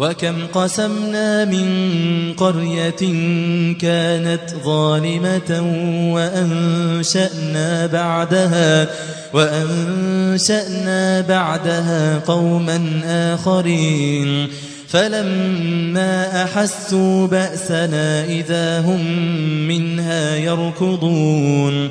وكم قسمنا من قرية كانت ظالمة وأنشأنا بعدها وأنشأنا بعدها قوما آخرين فلما أحسوا بأسنا إذا هم منها يركضون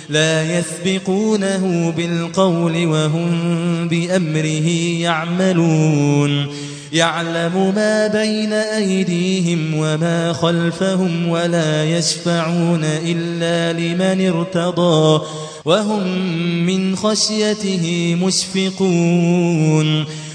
لا يسبقونه بالقول وهم بأمره يعملون. يعلم ما بين أيديهم وما خلفهم ولا يشفعون إلا لمن ارتضى وهم من خشيته مشفقون.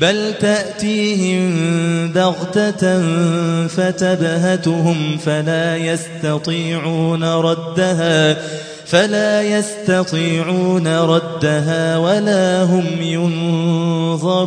بل تأتيهم بغتة فتبهتهم فلا يستطيعون ردها فلا يستطيعون ردها ولا هم ينظرون.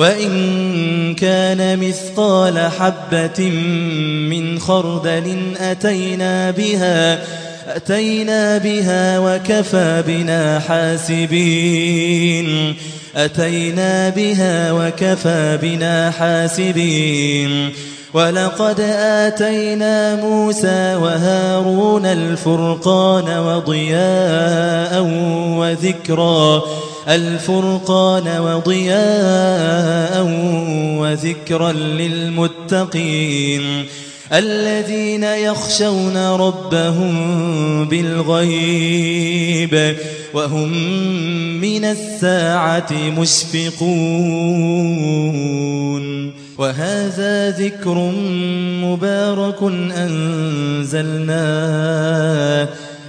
وإن كان مثقال حبة من خردل أتينا بها أتينا بها وكفى بنا حاسبين أتينا بها وكفى بنا حاسبين. ولقد آتينا موسى وهارون الفرقان وضياء وذكرا الفرقان وضياء وذكرا للمتقين الذين يخشون ربهم بالغيب وهم من الساعة مشفقون وهذا ذكر مبارك أنزلناه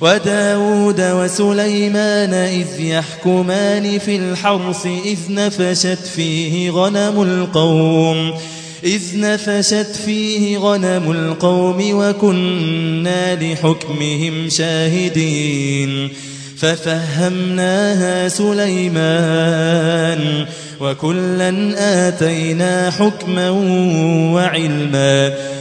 وداود وسليمان إذ يحكمان في الحرث إذ نفشت فيه غنم القوم إذ نفشت فيه غنم القوم وكنا لحكمهم شاهدين ففهمناها سليمان وكلا آتينا حكما وعلما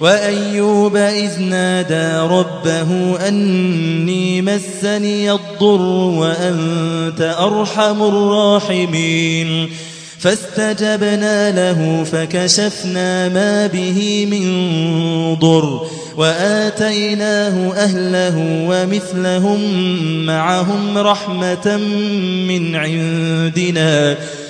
وأيوب إذ نادى ربه أني مسني الضر وأنت أرحم الراحمين. فاستجبنا له فكشفنا ما به من ضر وآتيناه أهله ومثلهم معهم رحمة من عندنا. رحمة من عندنا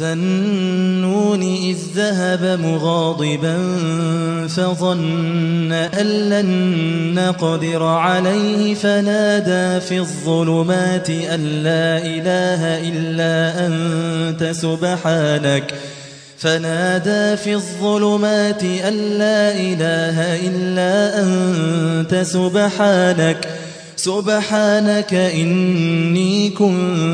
وذنون إذ ذهب مغاضبا فظن أن لن نقدر عليه فنادى في الظلمات أن لا إله إلا أنت سبحانك فنادى في الظلمات أن لا إله إلا أنت سبحانك سبحانك إني كنت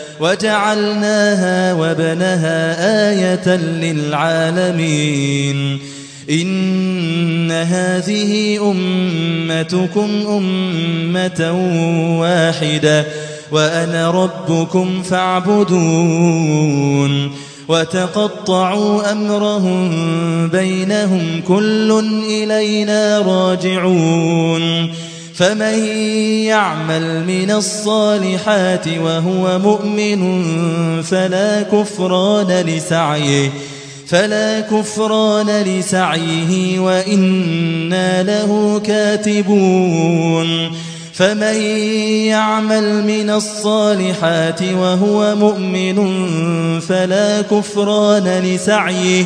وجعلناها وبنها آية للعالمين. إن هذه أمتكم أمة واحدة وأنا ربكم فاعبدون. وتقطعوا أمرهم بينهم كل إلينا راجعون. فمن يعمل من الصالحات وهو مؤمن فلا كفران لسعيه فلا كفران لسعيه وإنا له كاتبون. فمن يعمل من الصالحات وهو مؤمن فلا كفران لسعيه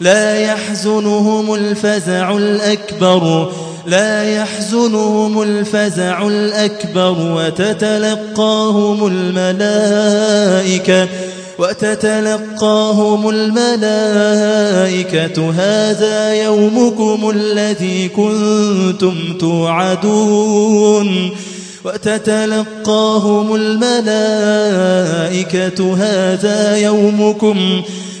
لا يحزنهم الفزع الأكبر لا يحزنهم الفزع الأكبر وتتلقاهم الملائكة وتتلقاهم الملائكة. هذا يومكم الذي كنتم توعدون. وتتلقاهم الملائكة. هذا يومكم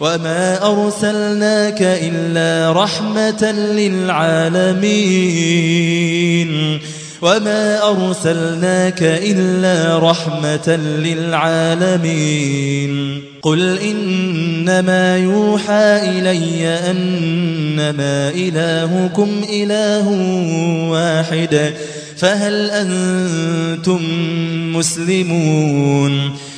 وما أرسلناك إلا رحمة للعالمين وما أرسلناك إلا رحمة للعالمين قل إنما يوحى إلي أنما إلهكم إله واحد فهل أنتم مسلمون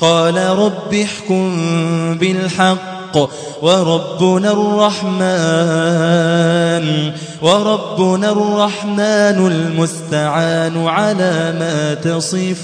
قال رب احكم بالحق وربنا الرحمن وربنا الرحمن المستعان على ما تصفون